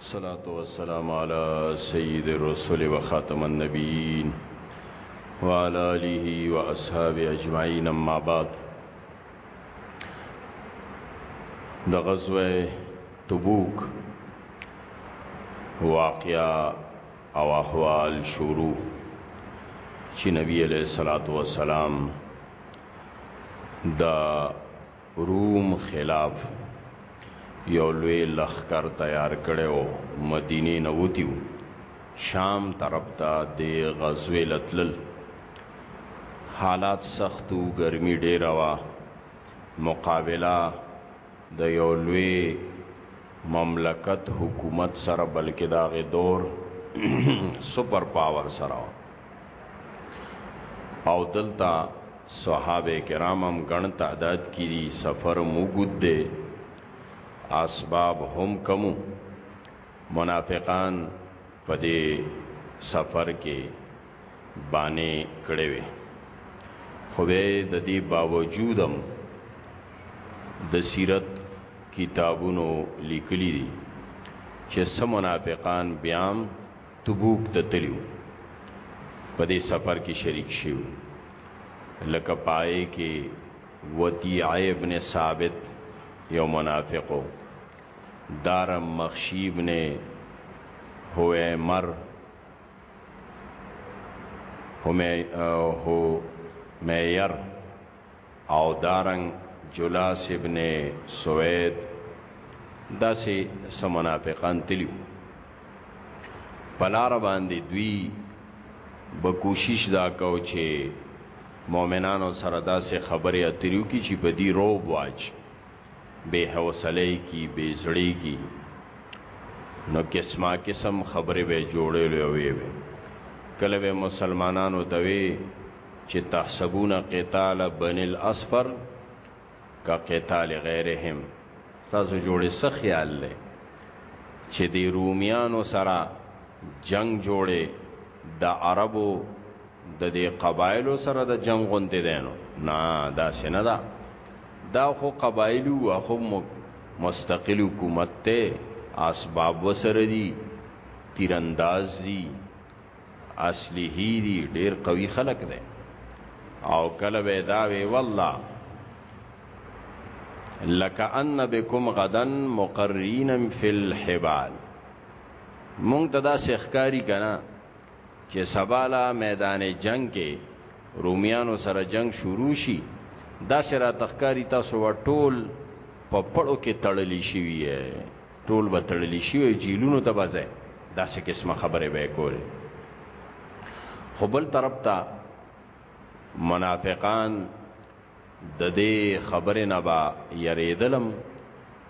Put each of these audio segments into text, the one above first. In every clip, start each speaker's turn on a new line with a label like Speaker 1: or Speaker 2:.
Speaker 1: صلاة والسلام على سيد الرسل وخاتم النبيين وعلى آله وأصحابه أجمعين أما بعد د غزوه تبوک واقعا او احوال شروع چې نبی علیہ الصلوۃ والسلام د روم خلاف یو لوی لښکر تیار کړی و، مدینې نه وتي و، شام طرف ته د غزوې له تلل. حالات سخت و، ګرمي ډېره وه، مقابله د یو لوی مملکت، حکومت سره بلکې د هغې دور سپر پاور سره وه. او دلتا صحابه کرام هم ګڼ تعداد کې دي سفر مو ګد دی اسباب هم کمو منافقان په دې سفر کې باندې کړې وي خو به د دې باوجودم د سیرت کتابونو لیکلي دي چې سم منافقان بیام تبوک ته تللی و، په دې سفر کې شریک شوي وو، لکه په هغې کې ودیعه ابن ثابت یو منافق و، دارم مخشي ابن هویمر هومیر او دارنګ جلاس ابن سوید داسې سمنافقان تلیو پلار باندې دوی به کوشش دا کو چې مؤمنانو سره داسې خبرې اتریو کی چې په دې روب واچ به حوصله کی به زړی کی نو قسمه قسم خبرې به جوړې لوي وي کله به مسلمانانو ته وي چې تحسبون قتال بن الاسفر کا قتال غیرهم سازو جوړې څه خیال لې چې دی رومیانو سره جنگ جوړې د عربو د دې قبایلو سره د جنگ غونډې دینو نه دا سینه دا دا خو قبایلو خو مستقل حکومت ته اسباب وسره دي تیرانداز دي اصلي دی ډیر قوي خلک دی او کله وې دا وی والله لکأن بكم غدا مقرین فی الحبال مونږ ته دا سخکاری کنا چې سبالا میدان جنگ کې رومیانو سره جنگ شروع شي دا سره تخکاری تاسو ټول په پړو کې تړلی شي ټول به تړلی شي او جیلونو ته به ځای داسې قسمه خبرې به کول خو بل طرف ته منافقان د دې خبرې نه با یریدلم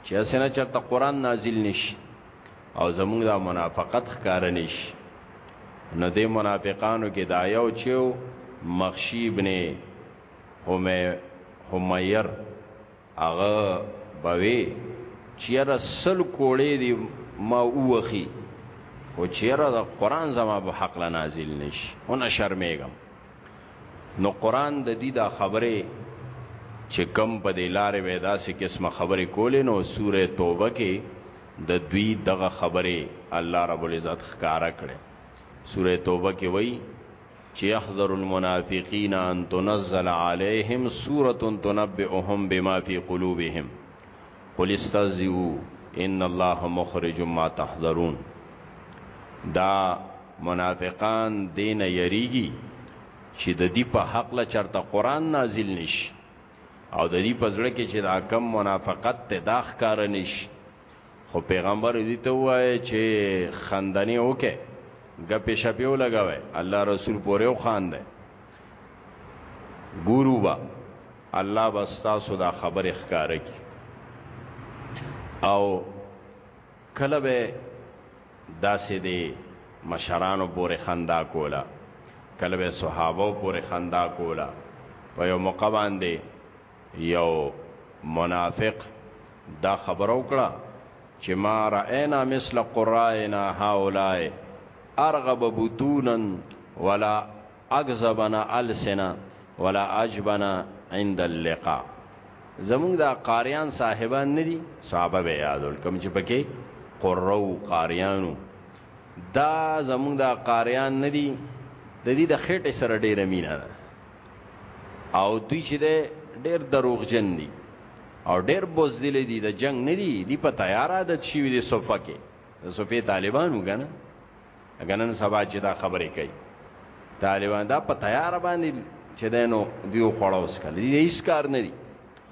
Speaker 1: چې اسنه چرته قران نازل نشي او زموږ دا منافقت ښکار نشي نو دې منافقانو کې دا یو چې مخشی ابن همیر هغه به وي چې یاره سل کوړې دي ما ووخي خو چې یاره د قرآن زما په حق له نازل نشي ونه شرمېږم نو قرآن د دې دا خبرې چې کم په دې لارې به داسې قسمه خبرې کولې نو سوره توبه کې د دوی دغه خبرې الله رب العزت ښکارا کړې سوره توبه کې وایي چې يحذر المنافقين ان تنزل عليهم سوره تنبئهم بما في قلوبهم قل استهزئوا ان الله مخرج ما تحذرون دا منافقان دین یریږي چې د دې په حق له چرته قران نازل نشي او د دې په ځړه کې چې دا کم منافقت ته داخ کار نشي خو پیغمبر دې ته وایي چې خندنې وکه غپې شپې ولګوي الله رسول پورې وخاند ګورو با الله بس تاسو دا خبره ښکارا کی او کله به داسې دی مشرانو پورې خندا کولا کله به صحابه پورې خندا کولا په یو موقع باندې یو منافق دا خبره وکړه چې ما رأینا مثل قرائنا هؤلاء ارغب بطونا ولا اکذبنا السنا ولا اجبنا عند اللقاء زمونږ دا قاریان صاحبان ندي صحابه به یادول کوم چې پکې قرو قاریانو دا زمونږ دا قاریان ندي د دې د خېټې سره ډېره مینه ده او دوی چې ده ډیر دروغجن دي او ډیر بوزدل دي د جنگ نه دي دی په تیار عادت شي دي صفه کې د صفه طالبانو غنه غنن سبا چې دا خبرې کوي طالبان دا په تیار باندې چې دینو دیو خړاوس کړي هیڅ کار نه دي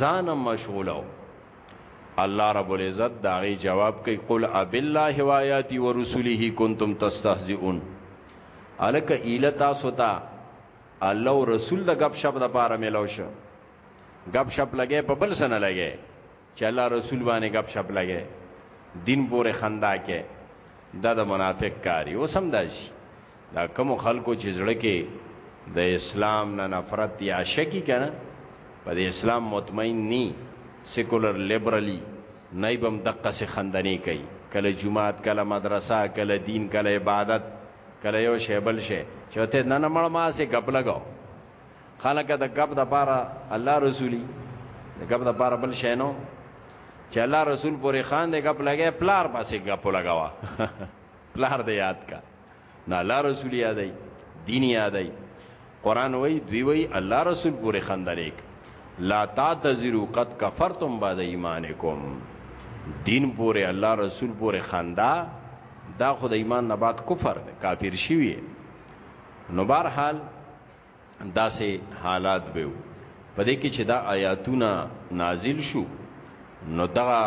Speaker 1: ځانم مشغولو الله رب العزت داغي جواب کوي قل اب الله و آیاتی و رسوله کنتم تستهزئون الک ایله تاسو ته الله او رسول د غب شپ د پاره ملو شو غب شپ لګې په بل سنه لګې چې الله رسول باندې غب شپ لګي دین پورې خندا کې دا د منافق کاری او سم داشي دا کوم خلکو چې زړه کې د اسلام نه نفرت یا شکی کنه په د اسلام مطمئن ني سیکولر لیبرالی نه بم دقه سي خندنې کوي کله جمعات کله مدرسه کله دین کله عبادت کله یو شی بل شی چوته نه نه مړ ما سي غپ لګاو خلک د غب د پاره الله رسولي د غب د پاره بل شینو چې الله رسول پورې خان د غب لګي پلار پاسې غب لګاوا پلار دې یاد کا نه الله رسول یادای دین یادای قران وای دوی وای الله رسول پورې خندریک لا تعتذروا قد كفرتم بعد ایمانکم دین پورې الله رسول پورې خندا دا خدای ایمان نه بعد کفر ده کافر شوی نو بهر حال داسې حالات به په دې کې چې دا آیاتونه نازل شو نو دغه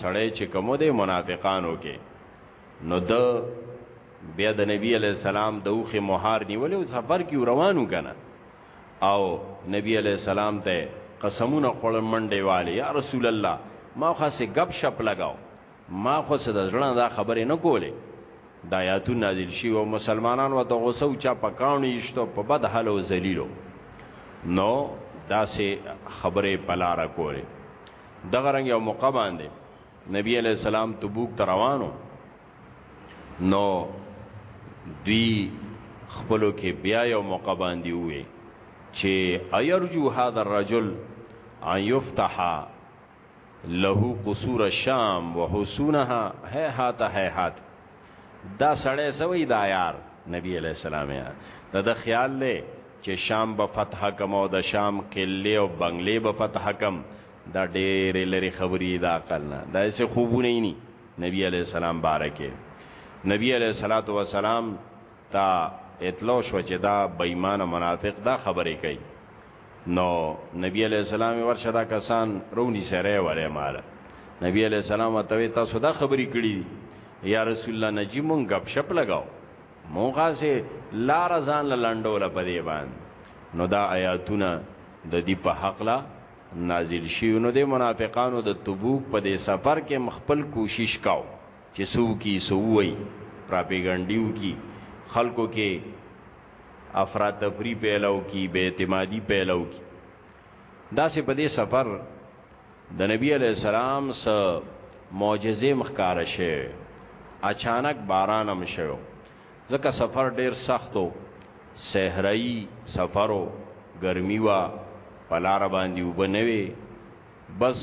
Speaker 1: سړی چې کوم دی منافقانو کې نو د بیا د نبی علی السلام د اوخه مهار نیولې او سفر کې روانو کنه او نبی علی السلام ته قسمونه خړل منډه والی یا رسول الله ما خاصه غب شپ لگاو ما خو څه د زړه نه دا خبرې نه کولې د آیاتونه نازل شي او مسلمانان ورته غوسه او چا په کاڼو یشتو په بد حال او ذلیلو نو داسې خبرې بلاره کولې دغه رنګ یو موقع باندې نبی علی السلام تبوک ته روانو نو دوی خپلو کې بیا یو موقع باندې وې چې ايرجو هذا الرجل ان يفتح له قصور الشام وحسونها هيهات هيهات دا سړی سوی دا یار نبی علیہ السلام یا دا د خیال له چې شام به فتح کم او د شام کلی او بنگلې به فتح کم دا ډېر لري خبرې دا عقل نه دا څه خوبونه ني نبی علیہ السلام بارکه نبی علیہ الصلوۃ والسلام تا اطلاع شو چې دا بېمانه منافق دا خبرې کوي نو نبی علیہ السلام ورشه دا کسان رونی سره وره مال نبی علیہ السلام ته تاسو دا خبرې کړې یا رسول الله نجی مونږ غب شپ لگاو مونږه سه لار ځان لاندول په دی باندې نو دا آیاتونه د دې په حق لا نازل شي نو د منافقانو د تبوک په دې سفر کې مخبل کوشش کاو چې سو کی سووي پراپیګنډیو کی خلکو کې افراتفری پیلاو کی بے اعتمادی پیلاو کی دا سه په دې سفر د نبی علی السلام سره معجزې مخکاره شه اچانک باران هم شو ځکه سفر ډیر سختو صحرائی سفرو ګرمي وا پلار باندې وبنوي بس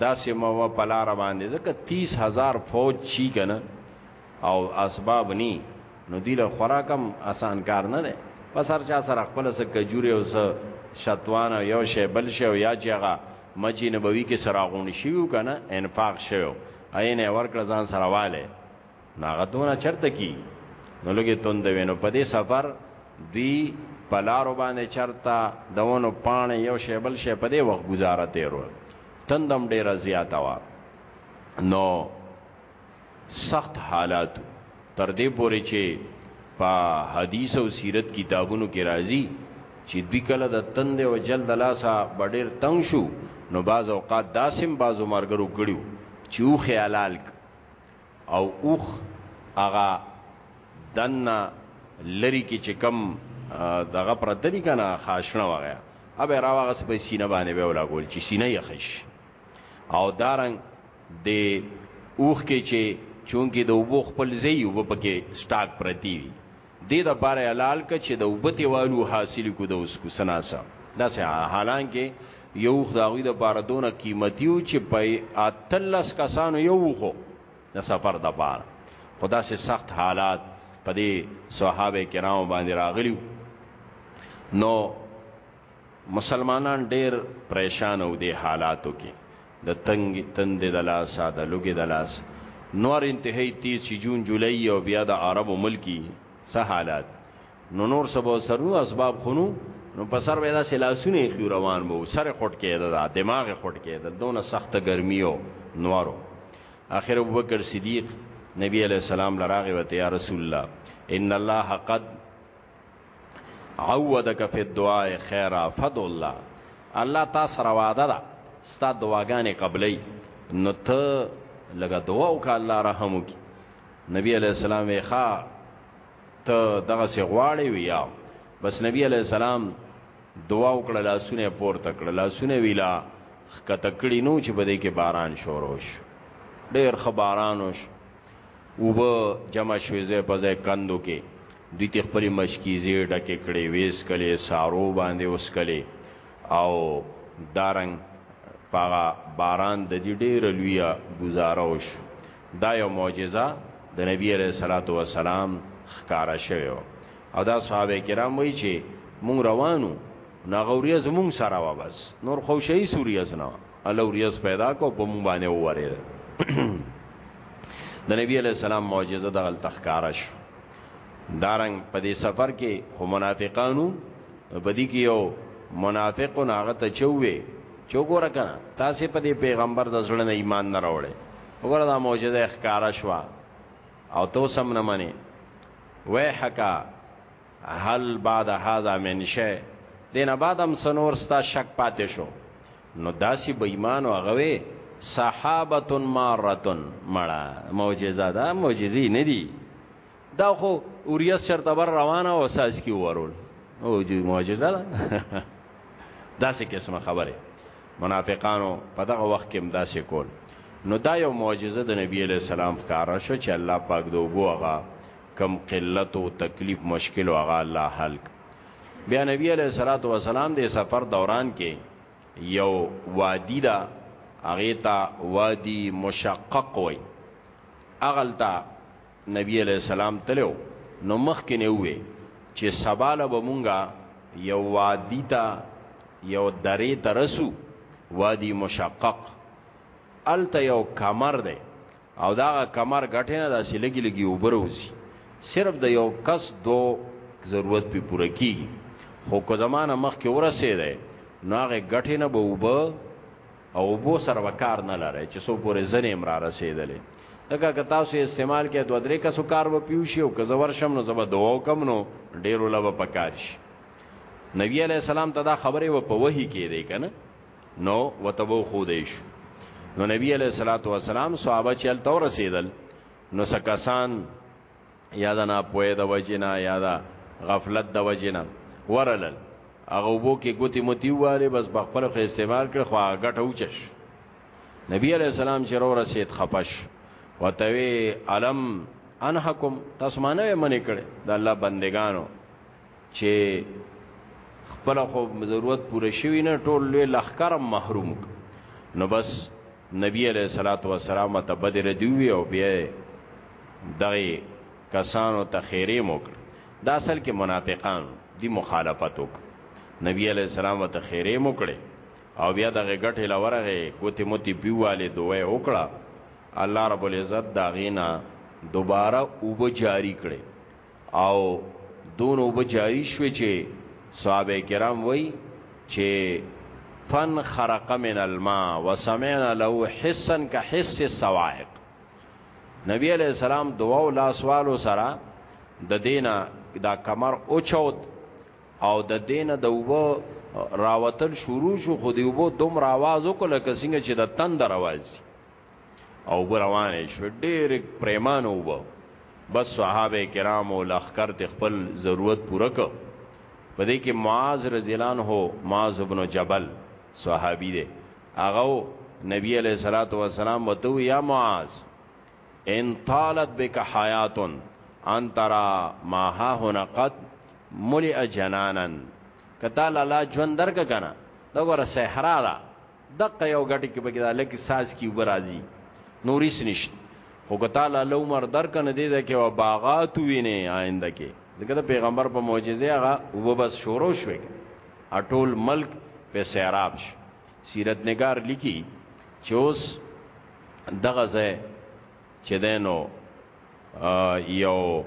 Speaker 1: دا سیمه و پلار باندې ځکه 30 هزار فوج چی کنه او اسباب نی نو دی له خوراکم آسان کار نه ده پس هر چا سره خپل سره کجوري او سره شتوان یو شی بل شی او یا چېغه مچی نبوي کې سراغون شیو کنه انفاق شیو عین ورکړه ځان سره والے نو هغه دونه چرته کی نو لګي توند وینو په دې سفر دی پلارو باندې چرتا دونو پانه یو شی بل شی په دې وخت گزاره تیرو تندم ډیره زیاته وا نو سخت حالات تر دې پوري چې په حدیث او سیرت کتابونو کې راځي چې دوی کله د تند او جلد لاسه بډیر تنگ شو نو باز اوقات داسم بازو مرګرو کړیو چې او خیالال او اوخ هغه دنه لری کې چې کم دغه پرتلی کنه خاشنه وغه اب راوغه سپې سینه باندې به ولا ګول چې سینه یې خش او دارنګ د دې اوخ کې چې چونکی د وبو خپل زی وب پکې سٹاک پرتی وي دې د پاره حلال ک چې د وبته والو حاصل کو د اوس کو سناسه داسې حالانکه یو خداوی د پاره دونه قیمتي او چې په اتلس کسانو یو خو د سفر د پاره خدا سه سخت حالات په دې صحابه کرام باندې راغلیو نو مسلمانان ډیر پریشان او دی حالاتو کې د تنګ تند د لاسه د لګي د لاس نور انتهایی تیز چې جون جولای او بیا د عربو ملکی سه حالات نو نور سبا سرنو اسباب خونو نو په سر ودا سلاسونه خو روان وو سر خټ کېده دا دماغ خټ کېده دونه سخت ګرمي او نورو اخر ابوبکر صدیق نبی علیہ السلام لراغه وته یا رسول الله ان الله قد عودک فی الدعاء خیرا فدع الله الله تا سره وعده ده ستا دعاګانې قبلې نو ته لګه دعا وکړه الله رحم وکړي نبی علیہ السلام وی ښا ته دغه سی غواړي ویا بس نبی علیہ السلام دعا وکړه لاسونه پورته کړه لاسونه ویلا خکته کړي نو چې بده کې باران شروع شو ډېر خبرانو شو وب جمع شوزه په ځای کندو کې دوی ترې خپلې مشکیزې ډکې کړې، ویې څکلې، سارو باندې وڅکلې او دا رنګ په هغه باران د دوی ډېره لویه ګوزاره وشوه. دا یوه معجزه د نبي علیه الصلوة والسلام ښکاره شوې وه او دا صحابه کرام وایي چې موږ روان وو، نو هغه وریځ موږ سره وه، بس نور خو شی هېڅ وریځ نه وه، الله وریځ پیدا کړه او په موږ باندې وورېده. د نبي علیه السلام معجزه دغلته ښکاره شوه. دارنګ په دې سفر کې خو منافقانو بدی کې یو منافق ناغه ته چوي چوغور کنه تاسو په دې پیغمبر د زړه نه ایمان نه راوړې وګوره دا معجزه ښکارا شوا او تو سم نه منې ویحکا هل بعد هذا من شی دینه بعد هم سنور ستا شک پاتې شو نو داسې بېمانو هغه وې صحابه مارتن مړه معجزه ده معجزې نه دي دا خو اوریس چرته بر روانه او ساس کی ورول او جو معجزه ده داسې قسمه خبره منافقانو په دغه وخت کې هم داسې کول نو دا یو معجزه د نبی علی السلام ښکارا شو چې الله پاک دوغه کم قلت او تکلیف مشکل او هغه الله حل بیا نبی علیہ الصلوۃ والسلام د سفر دوران کې یو وادی دا هغه تا وادی مشقق وای اغلتا نبی علیہ السلام تلو نو مخ کې نه وې چې سباله به مونږه یو وادی تا یو درې ترسو وادی مشقق الته یو کمر دی او د هغه کمر ګټې نه داسې لږې لږې اوبه راوځي صرف د یو کس دو ضرورت پې پوره کیږي خو که زما نه مخکې ورسېدی نو هغې ګټې نه به اوبه او اوبو سره به کار نه لری چې څو پورې ځنې هم رارسېدلی ځکه که تاسو یې استعمال کړئ دوه درې کسو کار به پې وشي او که زه ورشم نو زه به دعا وکړم نو ډېرو له به پکار شي نبی علیه السلام ته دا خبرې به په وحي کېدی که نه نو وتبو خودیش نو نبی علیہ الصلوۃ والسلام صحابه چل تو رسیدل نو سکسان یا دا نه پوی د وجنا یا دا غفلت د وجنا ورلل هغه وو کې ګوتی متی واله بس بخپل خو استعمال کړ خو هغه ګټه وچش نبی علیہ السلام چې رو رسید خفش وتوی علم انحکم تاسو مانه منې کړي د الله بندگانو چه خپل خو ضرورت پوره شوی نه ټول لوی لخکرم محروم نو بس نبی علیہ الصلوۃ والسلام ته بدر دیوی او بیا دغه کسانو ته خیره موکړ دا اصل کې منافقان دی مخالفت وک نبی علیہ السلام ته خیره موکړي او بیا دغه غټه لورغه ګوتی موتی پیواله دوه وکړه الله رب العزت دا غینا دوباره او به جاری کړي او دون اوبه جاری شوې چې صحابه کرام وای چې فن خرق من الماء وسمعنا له حسا كحس السوائق نبی علیہ السلام دعا او لاسوالو سره د دینه دا کمر اوچوت او د دینه د وبو راوتل شروع شو خو دی وبو دوم راواز وکړه کسنګ چې د تند راوازي او روانې شو ډېر پریمان وو بس صحابه کرام او لخر ته خپل ضرورت پوره کړ په دې کې معاذ رضی الله عنه معاذ ابن جبل صحابي دی هغه نبی علیہ الصلوۃ والسلام وته یا معاذ ان طالت بک حیات ان ترى ما ها هنا قد ملئ جنانا کته لالا ژوند درک کنه دا ګوره صحرا ده دقه یو غټی کې بګی دا لکه ساز کی وبر راځي نوریس نشته خو که تعالی له عمر درک نه دی دا کې و باغات وینه آینده کې دغه پیغمبر په معجزه هغه وبس شورو شوي اټول ملک په سیراب شي سیرت نگار لیکي چې اوس دغه ځای چې دینو یو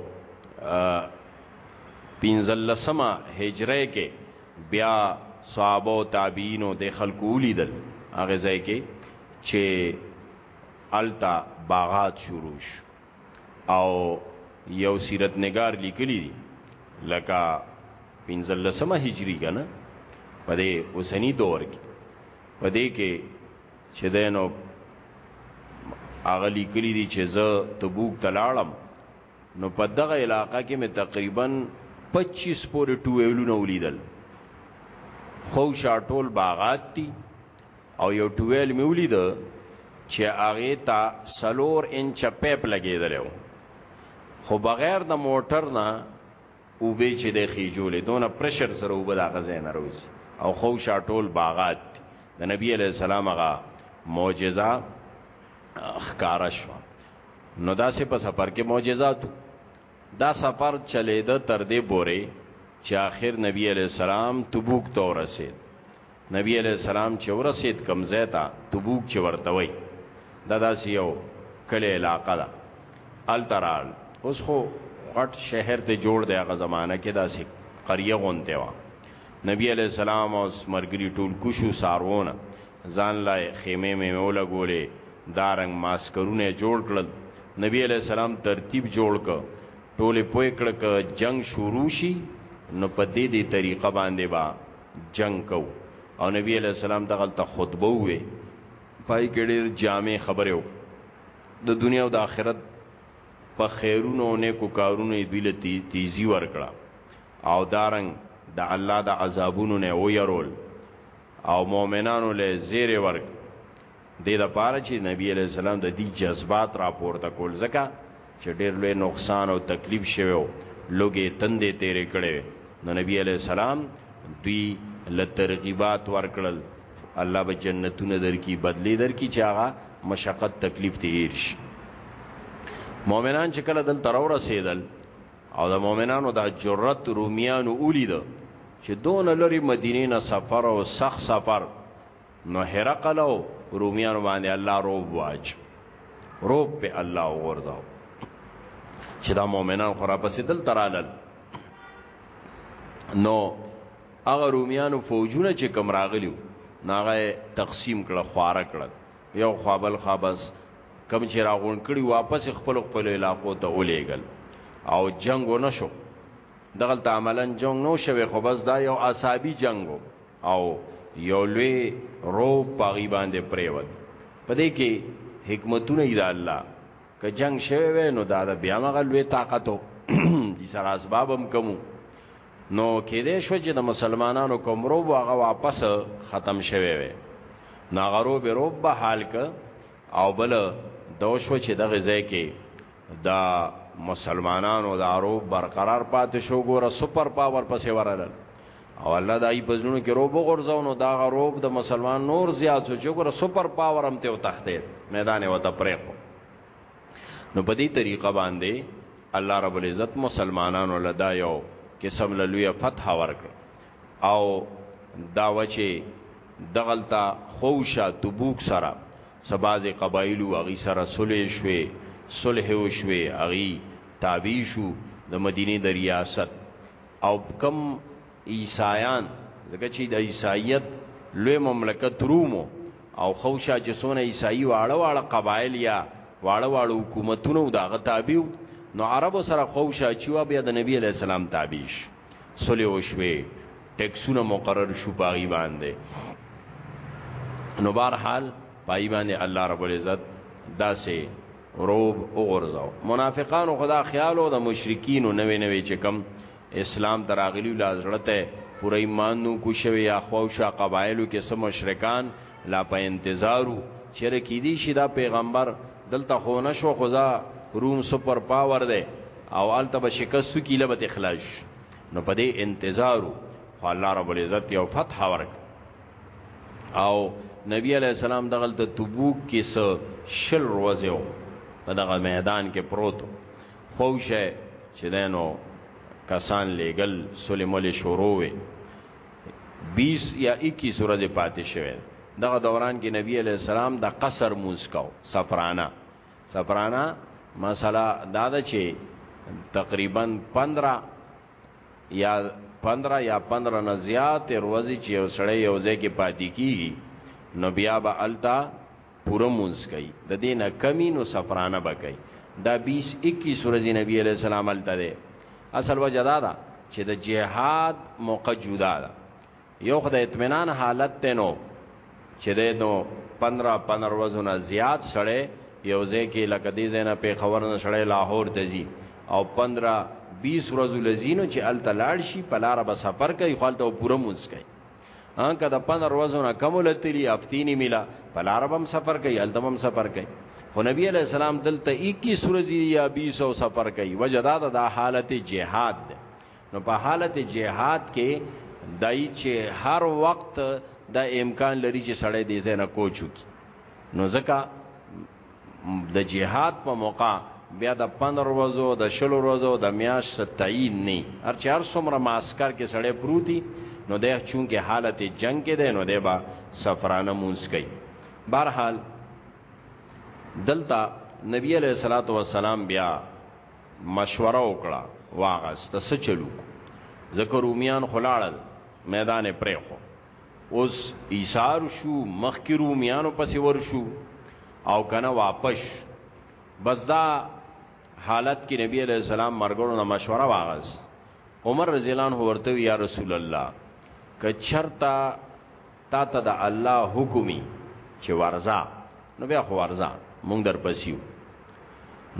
Speaker 1: پینځلسمه هجره کې بیا صحابه او تابعین او د خلکو ولیدل هغه ځای کې چې التا باغات شروع شو او یو سیرت نگار لیکلی دی لکه پنځلسمه هجری کنه په دې اوسنی دور کې په دې کې چې دینو اغلی کلی دی چې زه تبوک تلاړم نو په دغه علاقه کې مې تقریبا 25 پورې ټویلونه ولیدل خو شاټول باغات دي او یو ټویل مې ولید چې هغه تا سلور انچ پیپ لګیدل خو بغیر د موټر نه اوبه چې دی خیجولې دونه پرشر سره اوبه دا غزه نه روزي او خو شاټول باغات دی. د نبی علی السلام غا معجزه خکارا شو نو دا سه په سفر کې معجزات دا سفر چلے د تر دې بوره چې آخر نبی علی السلام تبوک تور رسید نبی علیه السلام چې ورسېد کوم ځای ته تبوک چې ورته وایي دا داسې یو کلی علاقه ده هلته راغل اوس خو غټ شهر ته جوړ دی هغه زمانه کې داسې قریه غونته وه نبی علیه السلام او مرګري ټول کوشو سارونه ځان لای خیمه مې ولګولې دارنګ ماسکرونه جوړ کړل نبی علیه السلام ترتیب جوړ ک ټوله پوی کړ ک جنگ شروع شي نو په دې دې طریقه باندې با جنگ کو او نبی علیہ السلام دغلطه خطبه وې پای کې ډېر جامع خبره و د دنیا او د آخرت په خیرونو او نیکو کارونو دوی له تیزی ورکړه او دارنګ د دا الله د عذابونو نه ویرول او مؤمنانو له زیر ورک دې لپاره چې نبی علی السلام د دې جذبات راپورته کول ځکه چې ډېر لوی نقصان او تکلیف شوی او لوګي تندې تیرې کړې نو نبی علی السلام دوی له ترغیبات ورکړل الله به جنتونه درکې بدلی درکې چې هغه مشقت تکلیف ته هیر شي مؤمنان چې کله دل تر ورسېدل او د مؤمنانو د جرأت رومیانو ولید چې دون لري مدینه نه سفر او سخت سفر نو هرقل او رومیانو باندې الله روب واچ روب په الله ورداو چې دا مؤمنان خو را پسې دل ترالل نو هغه رومیانو فوجونه چې کم راغلیو ناغه تقسیم کړه خواره کړه یو خوابل خابس کم چې راغون کړي واپس خپل خپل علاقو ته ولېګل او جنگ ونشو دغلت عملا جنگ نو شوه خو بس دا یو عصابي جنگو او یو لوی رعب په هغوی باندې پرېوت. په دې کې حکمتونه دي د الله، که جنګ شوی وای نو دا بیا هم هغه لوی طاقت و چې سره اسباب هم کم وو، نو کېدای شوه چې د مسلمانانو کوم رعب و هغه واپس ختم شوی وای، نو هغه رعب یې رعب بحال کړ او بل دا وشوه چې دغه ځای کې د مسلمانانو دا رعب برقرار پاتې شو، ګوره سپر پاور پسې ورغلل. او الله دای په زړونو کې روب غورځاو نو دا غروب د مسلمان نور زیات شو چې ګوره سپر پاور هم ته او تختې میدان او ته پرې خو نو په دې طریقه باندې الله رب العزت مسلمانانو لدا یو قسم لوی فتح ورکړ او دا وچه دغلتا خوشا تبوک سره سباز قبایل او غي سره صلح شوي صلح او شوي اغي تابع شو د مدینه د ریاست او کم عیسایان ځکه چې د عیسایت لوی مملکت رومو او خوشا چې سونه عیسائی واړه واړه قبایل یا واړه واړه حکومتونو دا غتابیو نو عربو سره خوشا چې وا بیا د نبی علی السلام تابعش صلی او شوي ټیکسونه مقرر شو پاغي باندې نو بهر حال پای باندې الله رب العزت داسې روب وګرځاو منافقانو خدا خیال او د مشرکین نو نوې نوې چې کم اسلام تراغلی لازړته پوره ایمان نو کو شوی یا خو شا قبایلو کې سم مشرکان لا په انتظارو چر کې دي شي دا پیغمبر دلته خو نشو خدا روم سپر پاور دی او الته به شکست کی لبت اخلاص نو په دې انتظارو خو الله رب العزت یو فتح ورک او نبی علی السلام دغه د تبوک کې سو شل روزو دغه میدان کې پروت خوشه چې دینو کسان لېګل سلیمول شروع وي 20 یا 21 ورځې پاتې شوه دغه دوران کې نبی علی السلام د قصر موس کو سفرانا سفرانا مسله دا ده چې تقریبا 15 یا 15 یا 15 نه زیات ورځې چې یو سړی یو ځای کې پاتې کیږي نو بیا به التا پوره مونږ کوي د دینه کمی نو سفرانه بکای دا 20 21 ورځې نبی علی السلام الته ده اصل وجدا ده چې د جهاد موقع جدا ده یو خو د اطمینان حالت ته نو چې د نو 15 15 ورځو نه زیات سړی یو ځکه لکه دې زنه په خبر نه سړی لاهور ته ځي او 15 20 ورځو لزینو چې ال تلاړ شي په لار به سفر کوي خپل ته پوره مونږ کوي ان کده 15 ورځو نه کم لتلی افتینی ملا په لار به سفر کوي ال تمم سفر کوي خو نبی علیہ السلام دلته 21 ورځې یا 20 سفر کوي وجداد دا حالت جهاد ده نو په حالت جهاد کې دای چې هر وخت د امکان لري چې سړی دې زنه کوچو کی نو ځکه د جهاد په موقع بیا د 15 ورځو د شلو ورځو د میاش تعین نه هر چار څومره معسكر کې سړی پروتي نو د چونګه حالت جنگ کې ده نو د با سفرانه مونږ کوي بهرحال دلته نبی علیہ الصلوۃ والسلام بیا مشوره وکړه واغسته څه چل وکړو ځکه رومیان خو لاړل میدان یې پرېښو اوس ایثار شو مخکې رومیانو پسې ورشو او کنه واپس بس دا حالت کې نبی علیہ السلام مرګونو نه مشوره واغس عمر رضی الله عنه ورته یا رسول الله که چرتا تاته د الله حکمي چې ورزا نو بیا خو ورزا مونږ در پسیو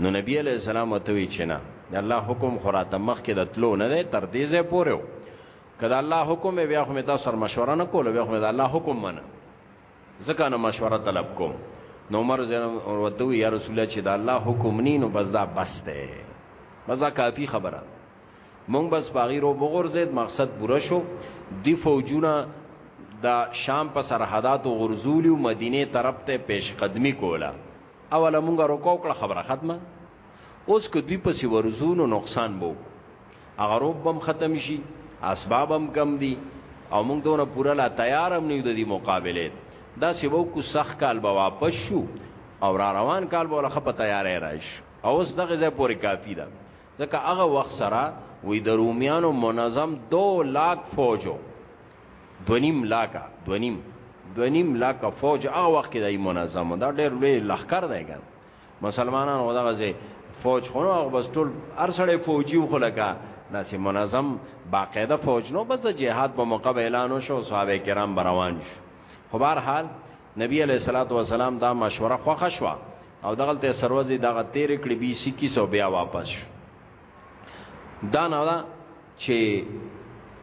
Speaker 1: نو نبی علیہ السلام ته وی چې نه د الله حکم خراته مخ کې د تلو نه دی تر دې ځې پورو کله الله حکم بیا خو مې تاسو سره مشوره نه کوله بیا خو مې د الله حکم منه ځکه نو مشوره طلب کوم نو عمر زین ورته یا رسول الله چې د الله حکم نینو بس دا بس ده بس دا کافی خبره مونږ بس باغی رو بغورزید مقصد پوره شو دی فوجونه د شام په سرحداتو غرزولی او مدینه طرف ته پیش قدمی کوله اوله مونږ رکو کړه خبره ختمه اوس که دوی پسې ورزونو نقصان بو هغه روب بم ختم شي اسبابم کم دي او مونږ دونه پوره لا تیارم نه یو د دې مقابله دا سی وو کو سخ کال به واپس شو او را روان کال به لخه په تیارې راشي او اوس دغه ځای پورې کافی ده ځکه هغه وخت سره وې د رومیانو منظم 2 لاک فوجو دونیم لاکا دونیم دونیم لاکا فوج هغه وخت کې دای منظم دا ډېر لوی لخر دی ګان مسلمانانو دغه ځای فوج خو نو بس ټول هر سړی فوجي خو لکه داسې منظم باقاعده فوج نو بس د جهاد په موقع اعلان شو صحابه کرام روان شو خو بهر حال نبی علیہ الصلوۃ والسلام دا مشوره خوښه شو او دغه ته سروځي دغه تیر کړي بي سي کیسو بیا واپس شو دا نه دا چې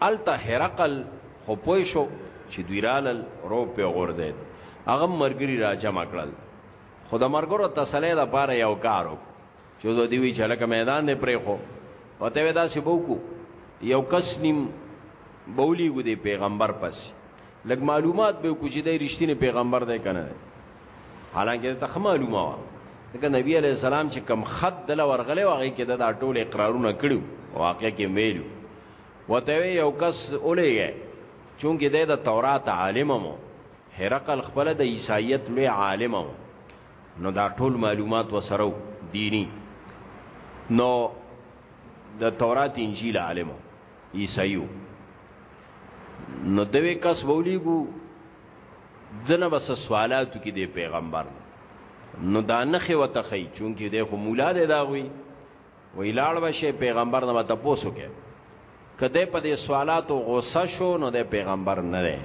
Speaker 1: الته هرقل خو پوي شو چې دوی رالل رو په غور دی هغه مرګري را جمع کړل خو د مرګرو تسلی د پاره یو کارو چې د دیوی چلک میدان دی پرې خو وته ودا سی بوکو یو کس نیم بولی ګو دی پیغمبر پس لګ معلومات به کو چې د رښتینی پیغمبر دی کنه دی حالانکه ته خه معلومه وا دغه نبی علی السلام چې کم خط دل ورغله واغې کې دا ټول اقرارونه کړو واقع کې ویلو وته یو کس اولېږي چونکه د تورات عالم مو هرقل خپل د عیسایت لوی عالم مو نو دا ټول معلومات وسرو دینی نو د تورات انجیل عالم مو عیسایو نو دوی کس بولیګو دنه بس سوالاتو کې دی پیغمبر نو دا نخې وته خی چونکی دی خو مولا دی دا وی وی لاړ بشه پیغمبر نه وته پوسو کې کده په دې سوالاتو غوسه شو نو د پیغمبر نه دی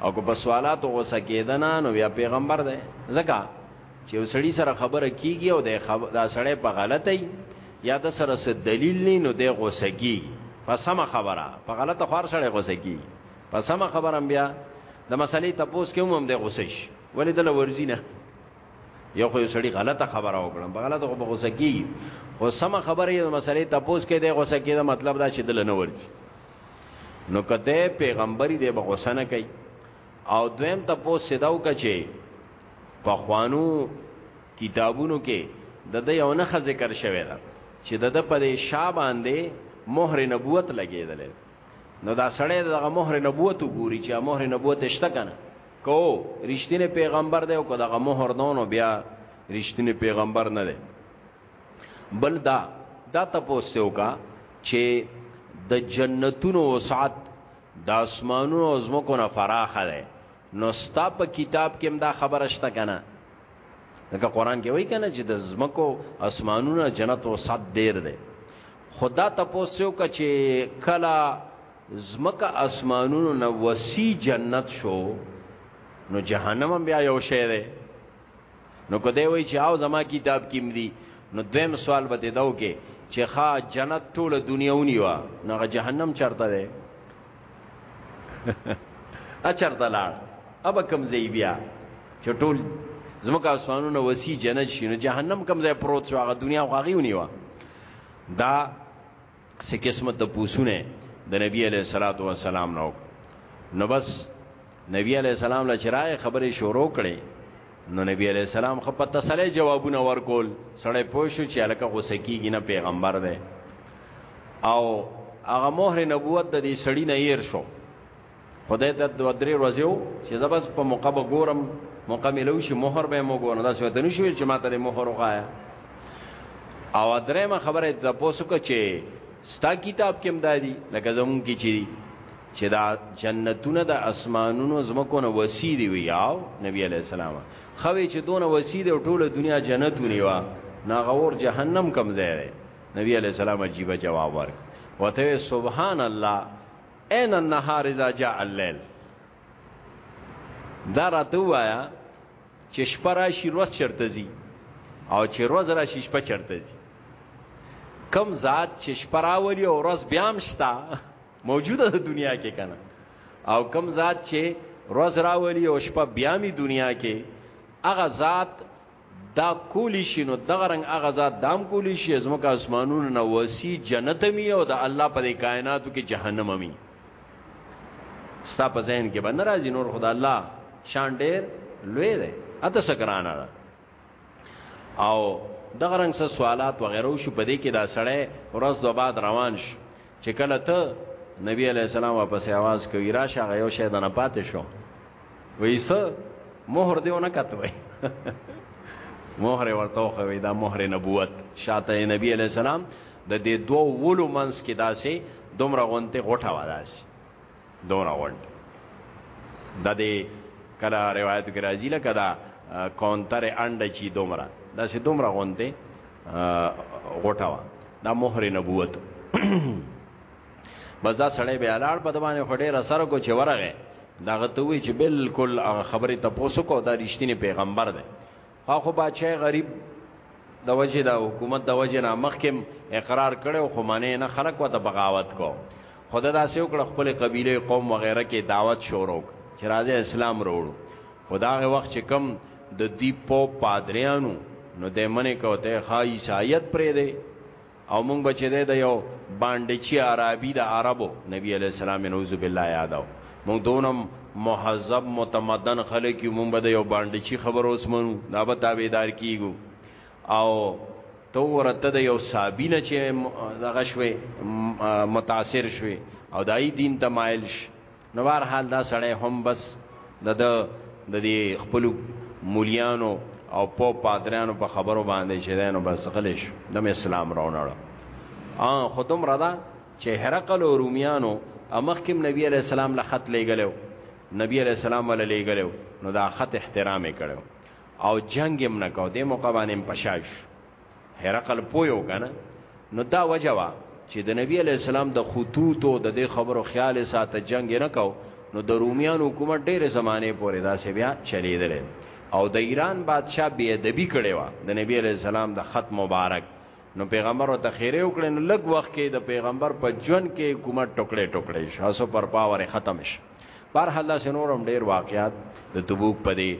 Speaker 1: او که په سوالاتو غوسه کېدنه نو بیا پیغمبر دی ځکه چې یو سړی سره خبره کیږي او دا سړی په غلطه ای یا د سره څه دلیل نه نو دی غوسه کیږي په سم خبره په غلطه خور سره غوسه کیږي په سم خبره بیا د مسلې تپوس کې هم دی غوسه شي ولې دل ورزي نه یو خو سړی غلطه خبره وکړم په غلطه خو غوسه کیږي خو سم خبره د مسلې تپوس کې دی غوسه کیږي مطلب دا چې دل نه ورزي نو کته پیغمبري دی غوسه نه کوي او دویم تپوس سیداو کچي پخوانو کتابونو کې د د یو نه ذکر شوی دا چې د د په شا باندې مهر نبوت لګیدل نو دا سړی دغه مهر نبوت وګوري چې مهر نبوت شته کنه کو رښتینه پیغمبر دی او کو دغه مهر دونو بیا رښتینه پیغمبر نه دی بل دا دا تاسو کا چې د جنتونو وسعت د اسمانونو او زمکو نه فراخه ده نو ستا په کتاب کې هم دا خبره شته کنه دغه قران کې وایي کنه چې د زمکو اسمانونو جنت او صد ډیر دی خدا تپوسو کچې کلا زمکه اسمانونو نو وسی جنت شو نو جهنم بیا یو شی دی نو کدی وای چې او زما کتاب کې مدي نو دویم سوال به داو کې چې ښا جنت ټوله دنیا ونیوا نو جهنم چرته دی اچر تلاړ اب کم زی بیا چې ټول زمکه اسمانونه وسی جنت شي نو جهنم کم زی پروت شو هغه دنیا خو هغه ونیوا دا سه قسمت د پوسونه د نبی علیہ الصلوۃ والسلام نو نو بس نبی علیہ السلام له چرای خبرې شروع کړي نو نبی علیہ السلام خو په تسلی جوابونه ورکول سړی پوه شو چې الکه غوسه کیږي نه پیغمبر دی او هغه مهر نبوت د دې سړی نه ير شو خدای ته د درې ورځو چې زبس په موقع به ګورم موقع ملو شي مهر به مو ګورم دا څه ته نشوي چې ماته د مهر وغایا او درېمه خبره د پوسوکه چې ستا کتاب کې مدادي لکه زمون کې چي چې دا جنتونه د اسمانونو زمکو نه وسی دی وی او نبی علی السلام خوي چې دون وسی دی ټوله دنیا جنت ونیوا ناغور جهنم کم ځای دی نبی علی السلام عجیب جواب ورک وته سبحان الله ان النهار اذا جاء الليل دا راته وایا چې شپه راشي ورځ چرته زی او چې ورځ راشي شپه چرته زی کم ذات چې شپه راولي او ورځ بیا مشتا موجوده د دنیا کې کنه او کم ذات چې روز راولي او شپه بیا می دنیا کې هغه ذات دا کولی شي نو دغه رنگ هغه ذات دام کولی شي زمکه اسمانونو نو وسی جنت می او د الله په کائناتو کې جهنم می ستا په ذهن کې باندې راځي نور خدای الله شان ډېر لوی دی اته سکرانه او دغه رنګ څه سوالات وغیرو شو په دې کې دا سړی ورځ دو بعد روان شو چې کله ته نبی علی السلام واپس आवाज کوي را شغه یو شی دنه پاتې شو ویسه مہر دیو نه کتوي مہر ورته خو دا مہر نبوت شاته نبی علی السلام د دې دوه ولو منس کې داسې دومره غونته غټه وداسي دونه غونډ د دې کله روایت کې راځي لکه دا کونتر انډه چی دومره دا سه دومره غونته غټوا دا مهر نبوت بس دا سړی به الاړ په دمانه خډې را سره کو چې ورغه دا غتوی چې بالکل خبره تاسو کو دا رښتینی پیغمبر دی خو بادشاہ غریب د وجه د حکومت د وجه نه مخکم اقرار کړو خو معنی نه خلق و د بغاوت کو خدا داسې وکړه خپل قبيله قوم وغیرہ کې دعوت شروع چې راځي اسلام وروړو خدا غي وخت چې کم د دی پوپ پادریانو نو د منې کوته خای عیسایت پرې دی او مونږ به چې د یو باندچی عربي د عربو نبی علی السلام نعوذ بالله یادو مونږ دونم مهذب متمدن خلک یو مونږ به د یو باندچی خبر اوس مونږ دا به تابعدار کیګو او تو ورته د یو صابی نه چې دغه شوي متاثر شوي او دای دین تمایل شي نو بهر حال دا سړی هم بس د د د دې خپل مولیانو او په پادرانو په خبرو باندې چې دینو بس غلې شو د اسلام راونړو ا خدوم ردا چې هرقل او رومیانو امخکم نبی علی السلام له خط لېګلو نبی علی السلام ول لېګلو نو دا خط احترام کړو او جنگ هم نه کو د مقابلم پشاش هرقل پویو کنه نو دا وجوا چې د نبی علی السلام د خطوطو د دې خبرو خیال ساته جنگ نه کو نو د رومیان حکومت ډېر زمانه پورې دا سی بیا چلیدل او د ایران بادشاه بی ادبی کړي وا د نبی علی السلام د خط مبارک نو پیغمبر او تخیره وکړي نو لږ وخت کې د پیغمبر په ژوند کې حکومت ټوکړې ټوکړې شاسو پر پاور ختم شي بهر حالات نورم ډېر واقعات د تبوک په دې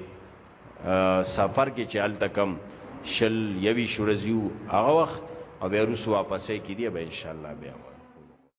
Speaker 1: سفر کې چې هلته کم شل یویشت ورځې وو هغه وخت او بیا روس واپسې کېدی به انشاءالله بیا